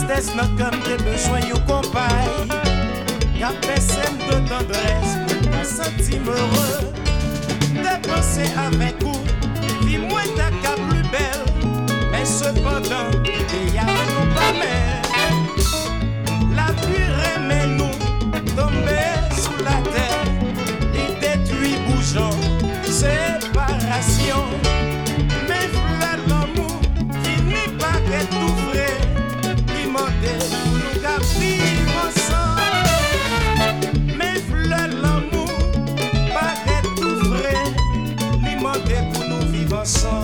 tristesse Nan kem bejwen kompay de tendres Mwen heureux avek ou Vi mwen ta ka plu bel Men sepandan Te yare nou pa La vie remen nou Tombe sou la ter Li detui boujan Se Masa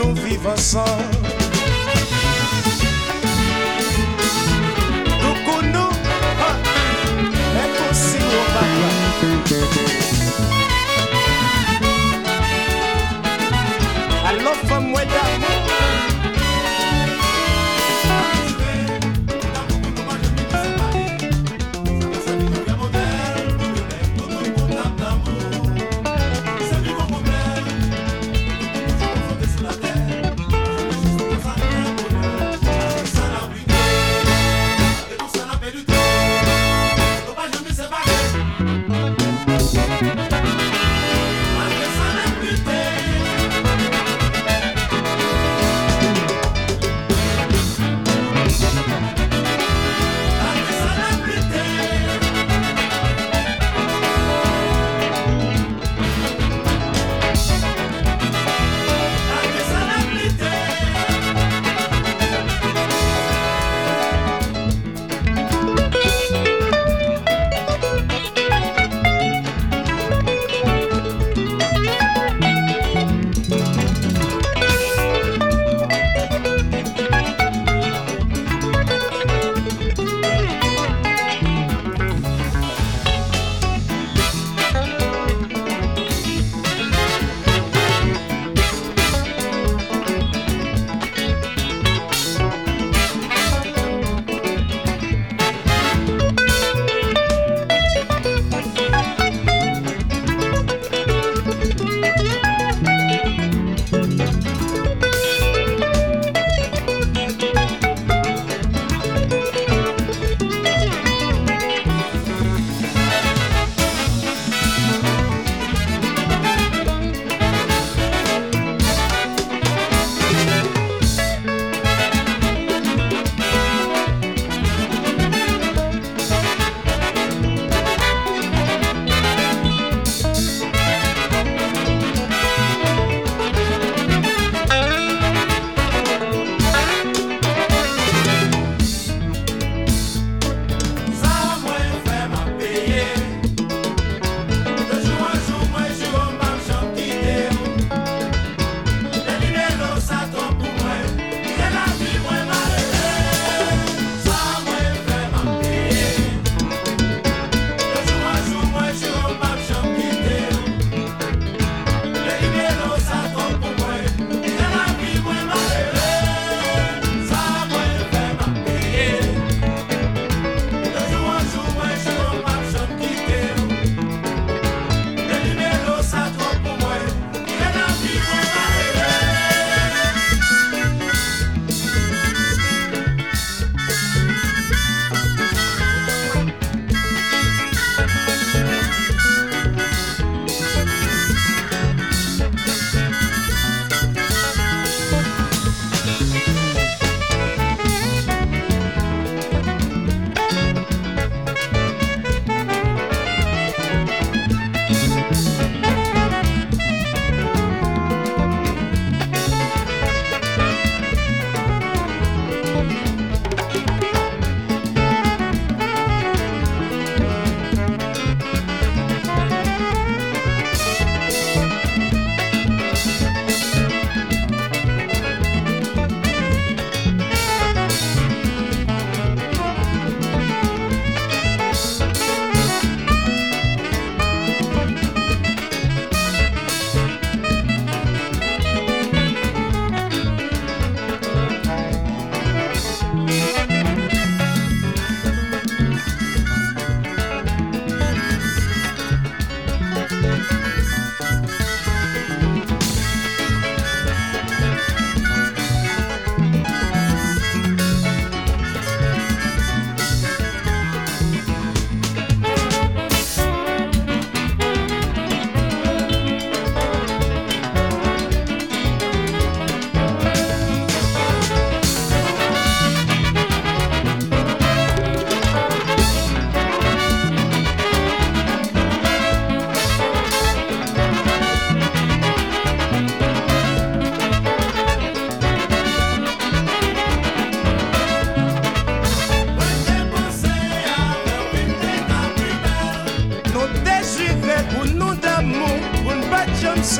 nou viv ansan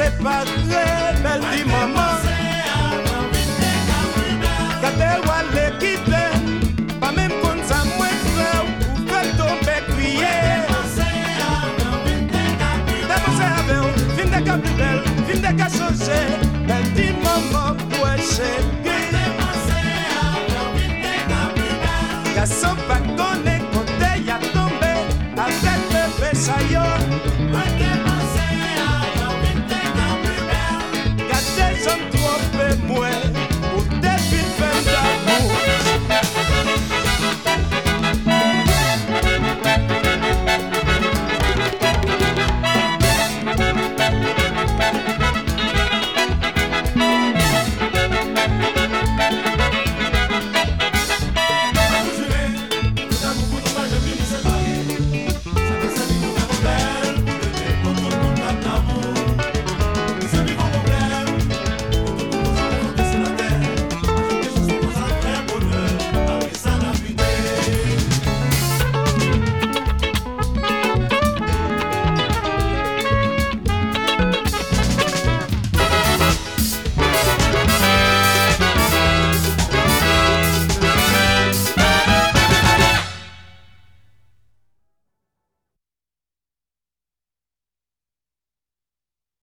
se pa tre bel di maman. Kate wale kite, pa menm kon sa mwen fwe ou fwe tombe kriye Depanse ave ou, fin de ka pli bel, fin de ka soje Bel di maman mwen cheke Gason pa konen kote ya tombe, a tel pepe sayo